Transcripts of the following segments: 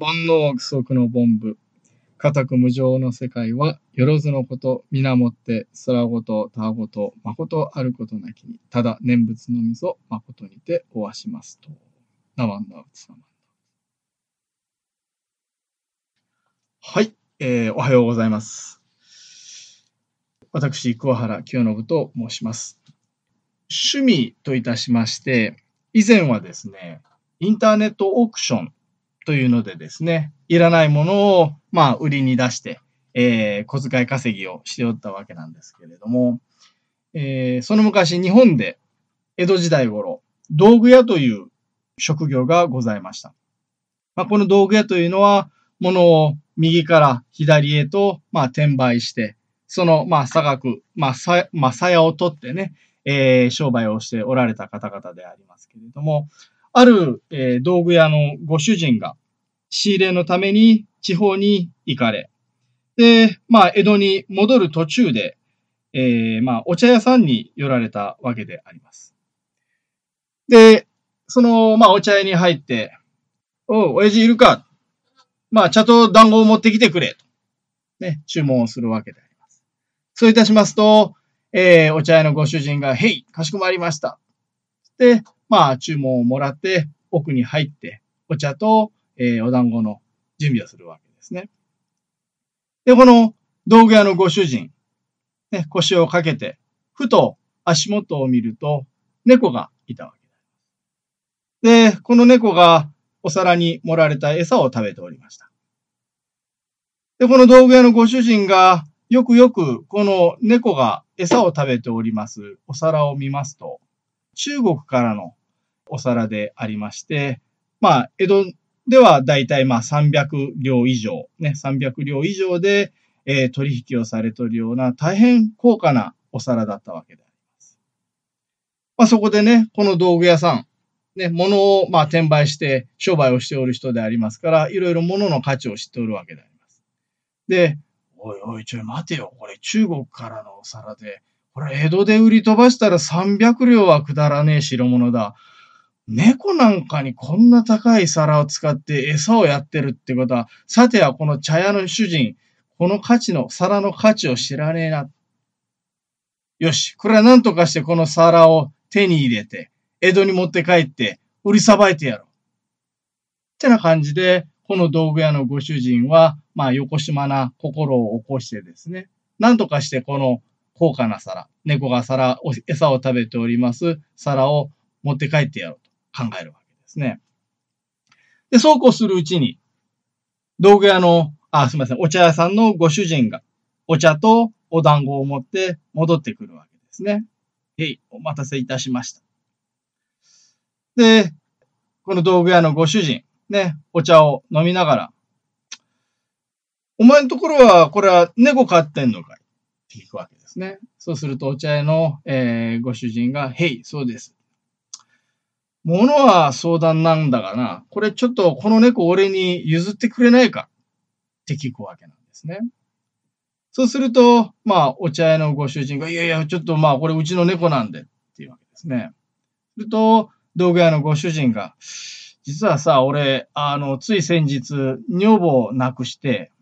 煩悩具足の凡部。固く無常の世界は、よろずのこと、皆もって、空ごと、他ごと、誠あることなきに、ただ念仏のみぞ、誠にておわしますと。ナワンダウツナマンはい、えー、おはようございます。私、桑原清信と申します。趣味といたしまして、以前はですね、インターネットオークションというのでですね、いらないものを、まあ、売りに出して、えー、小遣い稼ぎをしておったわけなんですけれども、えー、その昔日本で江戸時代頃、道具屋という職業がございました。まあ、この道具屋というのは、物を右から左へと、まあ、転売して、その、まあ、差額、まあ、さ、まあ、鞘を取ってね、えー、商売をしておられた方々でありますけれども、ある、えー、道具屋のご主人が仕入れのために地方に行かれ、で、まあ、江戸に戻る途中で、えー、まあ、お茶屋さんに寄られたわけであります。で、その、まあ、お茶屋に入って、おう、親父いるかまあ、茶と団子を持ってきてくれ。と。ね、注文をするわけであります。そういたしますと、えー、お茶屋のご主人が、へい、かしこまりました。で、まあ、注文をもらって、奥に入って、お茶と、えー、お団子の準備をするわけですね。で、この道具屋のご主人、ね、腰をかけて、ふと足元を見ると、猫がいたわけです。で、この猫がお皿に盛られた餌を食べておりました。で、この道具屋のご主人が、よくよくこの猫が餌を食べておりますお皿を見ますと、中国からのお皿でありまして、まあ、江戸ではだいたいまあ300両以上、ね、300両以上で、えー、取引をされているような大変高価なお皿だったわけであります。まあ、そこでね、この道具屋さん、ね、物をまあ転売して商売をしておる人でありますから、いろいろ物の価値を知っておるわけであります。で、おいおい、ちょい待てよ。これ中国からのお皿で、これ江戸で売り飛ばしたら300両はくだらねえ代物だ。猫なんかにこんな高い皿を使って餌をやってるってことは、さてはこの茶屋の主人、この価値の、皿の価値を知らねえな。よし、これは何とかしてこの皿を手に入れて、江戸に持って帰って売りさばいてやろう。ってな感じで、この道具屋のご主人は、まあ、横島な心を起こしてですね、何とかしてこの高価な皿、猫が皿、餌を食べております皿を持って帰ってやろうと考えるわけですね。で、そうこうするうちに、道具屋の、あ、すみません、お茶屋さんのご主人が、お茶とお団子を持って戻ってくるわけですね。へい、お待たせいたしました。で、この道具屋のご主人、ね、お茶を飲みながら、お前のところは、これは猫飼ってんのかい？って聞くわけですね。そうすると、お茶屋の、えー、ご主人が、へい、そうです。ものは相談なんだがな、これちょっとこの猫俺に譲ってくれないかって聞くわけなんですね。そうすると、まあ、お茶屋のご主人が、いやいや、ちょっとまあ、これうちの猫なんでっていうわけですね。すると、道具屋のご主人が、実はさ、俺、あの、つい先日、女房を亡くして、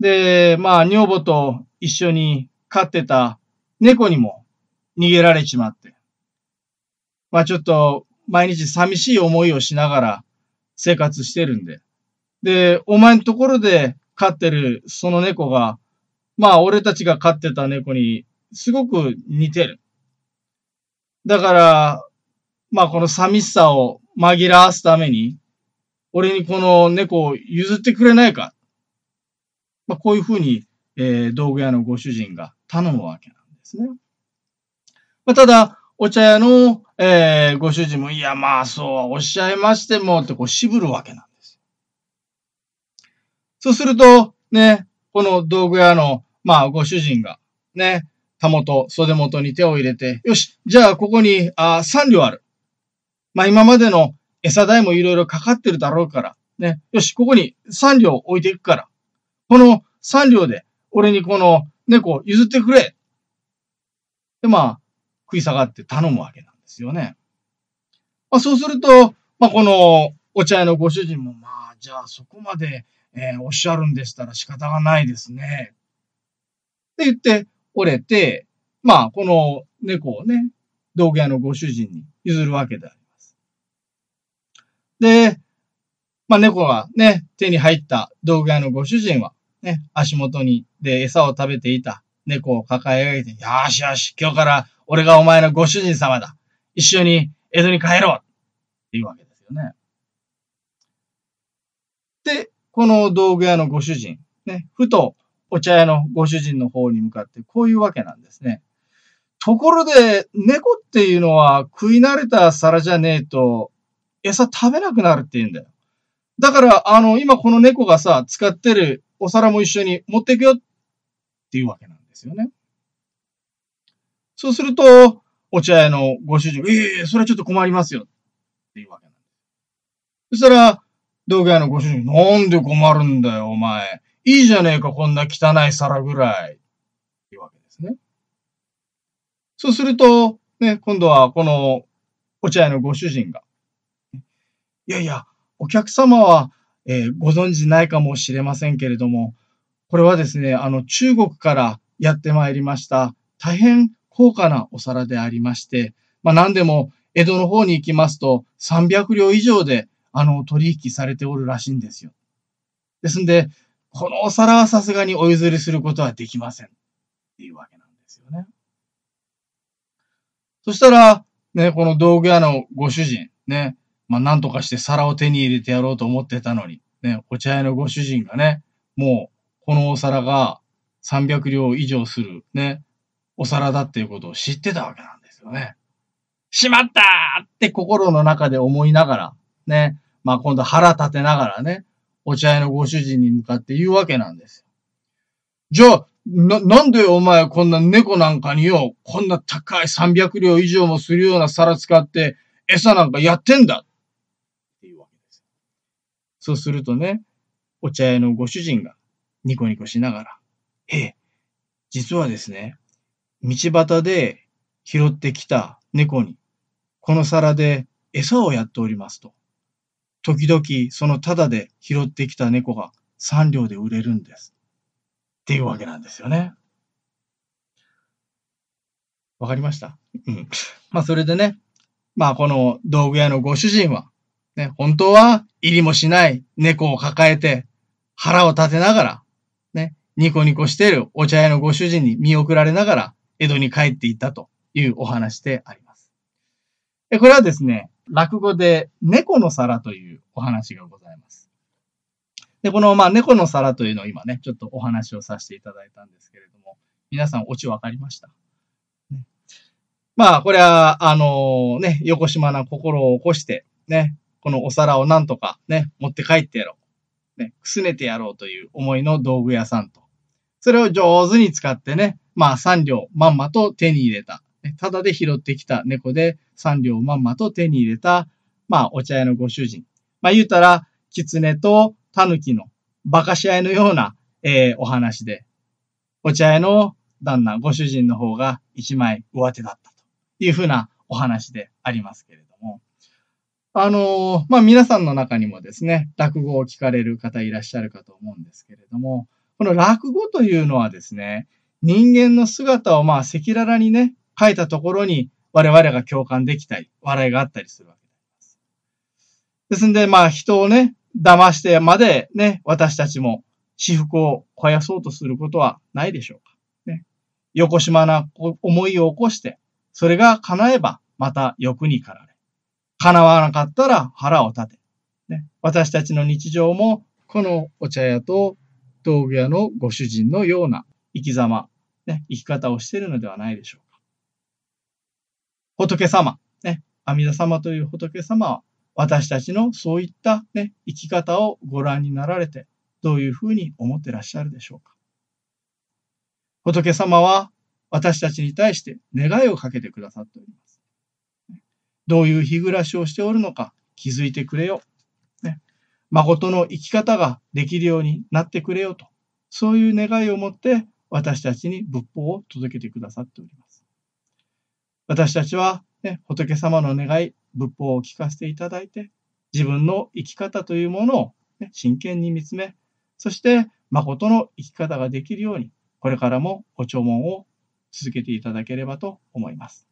で、まあ、女房と一緒に飼ってた猫にも逃げられちまって。まあ、ちょっと、毎日寂しい思いをしながら生活してるんで。で、お前のところで飼ってるその猫が、まあ、俺たちが飼ってた猫にすごく似てる。だから、まあ、この寂しさを紛らわすために、俺にこの猫を譲ってくれないか。まあ、こういうふうに、えー、道具屋のご主人が頼むわけなんですね。まあ、ただ、お茶屋の、えー、ご主人も、いや、まあ、そうはおっしゃいましても、ってこう渋るわけなんです。そうすると、ね、この道具屋の、まあ、ご主人が、ね、たもと、袖元に手を入れて、よし、じゃあ、ここに、あ、3両ある。まあ今までの餌代もいろいろかかってるだろうから、ね。よし、ここに3両置いていくから。この3両で俺にこの猫を譲ってくれ。で、まあ、食い下がって頼むわけなんですよね。まあそうすると、まあこのお茶屋のご主人も、まあじゃあそこまで、えー、おっしゃるんでしたら仕方がないですね。って言って折れて、まあ、この猫をね、道具屋のご主人に譲るわけであります。で、まあ猫がね、手に入った道具屋のご主人は、ね、足元に、で、餌を食べていた猫を抱え上げて、よしよし、今日から俺がお前のご主人様だ。一緒に江戸に帰ろうっていうわけですよね。で、この道具屋のご主人、ね、ふとお茶屋のご主人の方に向かってこういうわけなんですね。ところで、猫っていうのは食い慣れた皿じゃねえと餌食べなくなるって言うんだよ。だから、あの、今この猫がさ、使ってるお皿も一緒に持っていくよっていうわけなんですよね。そうすると、お茶屋のご主人が、ええー、それはちょっと困りますよっていうわけなんです。そしたら、道具屋のご主人、なんで困るんだよ、お前。いいじゃねえか、こんな汚い皿ぐらい。っていうわけですね。そうすると、ね、今度はこのお茶屋のご主人が、いやいや、お客様は、えー、ご存知ないかもしれませんけれども、これはですね、あの、中国からやってまいりました、大変高価なお皿でありまして、まあ何でも江戸の方に行きますと300両以上であの取引されておるらしいんですよ。ですんで、このお皿はさすがにお譲りすることはできません。っていうわけなんですよね。そしたら、ね、この道具屋のご主人、ね、まあ、なんとかして皿を手に入れてやろうと思ってたのに、ね、お茶屋のご主人がね、もう、このお皿が300両以上する、ね、お皿だっていうことを知ってたわけなんですよね。しまったって心の中で思いながら、ね、まあ今度腹立てながらね、お茶屋のご主人に向かって言うわけなんですよ。じゃあ、な、なんでお前こんな猫なんかによ、こんな高い300両以上もするような皿使って餌なんかやってんだ？っていうわけです。そうするとね、お茶屋のご主人がニコニコしながら、ええ、実はですね、道端で拾ってきた猫に、この皿で餌をやっておりますと。時々そのタダで拾ってきた猫が3両で売れるんです。っていうわけなんですよね。わかりました？うん。まあそれでね、まあこの道具屋のご主人は、ね、本当は入りもしない猫を抱えて腹を立てながら、ね、ニコニコしているお茶屋のご主人に見送られながら江戸に帰っていったというお話であります。これはですね、落語で猫の皿というお話がございます。で、この、まあ、猫の皿というのを今ね、ちょっとお話をさせていただいたんですけれども、皆さんオチわかりました、ね、まあ、これは、あの、ね、横島な心を起こして、ね、このお皿をなんとかね、持って帰ってやろう。ね、くすねてやろうという思いの道具屋さんと、それを上手に使ってね、まあ3両まんまと手に入れた。ただで拾ってきた猫で3両まんまと手に入れた、まあお茶屋のご主人。まあ言うたら、狐と狸の馬鹿し合いのような、えー、お話で、お茶屋の旦那、ご主人の方が一枚上手だったというふうなお話でありますけれども。あのー、まあ皆さんの中にもですね、落語を聞かれる方いらっしゃるかと思うんですけれども、この落語というのはですね、人間の姿をまあ赤裸々にね、書いたところに我々が共感できたり、笑いがあったりするわけです。ですんで、まあ人をね、騙してまでね、私たちも私服を肥やそうとすることはないでしょうか。ね。横島な思いを起こして、それが叶えばまた欲に駆られ。叶わなかったら腹を立て。ね。私たちの日常もこのお茶屋と道具屋のご主人のような生き様、ね、生き方をしているのではないでしょうか。仏様、ね、阿弥陀様という仏様は、私たちのそういったね、生き方をご覧になられて、どういうふうに思ってらっしゃるでしょうか。仏様は私たちに対して願いをかけてくださっております。どういう日暮らしをしておるのか気づいてくれよ。ね誠の生き方ができるようになってくれよと、そういう願いを持って私たちに仏法を届けてくださっております。私たちは、ね、仏様の願い、仏法を聞かせていただいて、自分の生き方というものをね、真剣に見つめ、そして誠の生き方ができるように、これからもご聴聞を続けていただければと思います。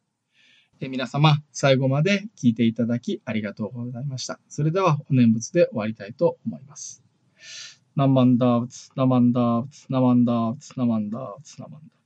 え皆様、最後まで聞いていただきありがとうございました。それでは、お念仏で終わりたいと思います。ナマンダーブツ、ナマンダーブツ、ナマンダーブツ、ナマンダーブツ、ナマンダーブツ。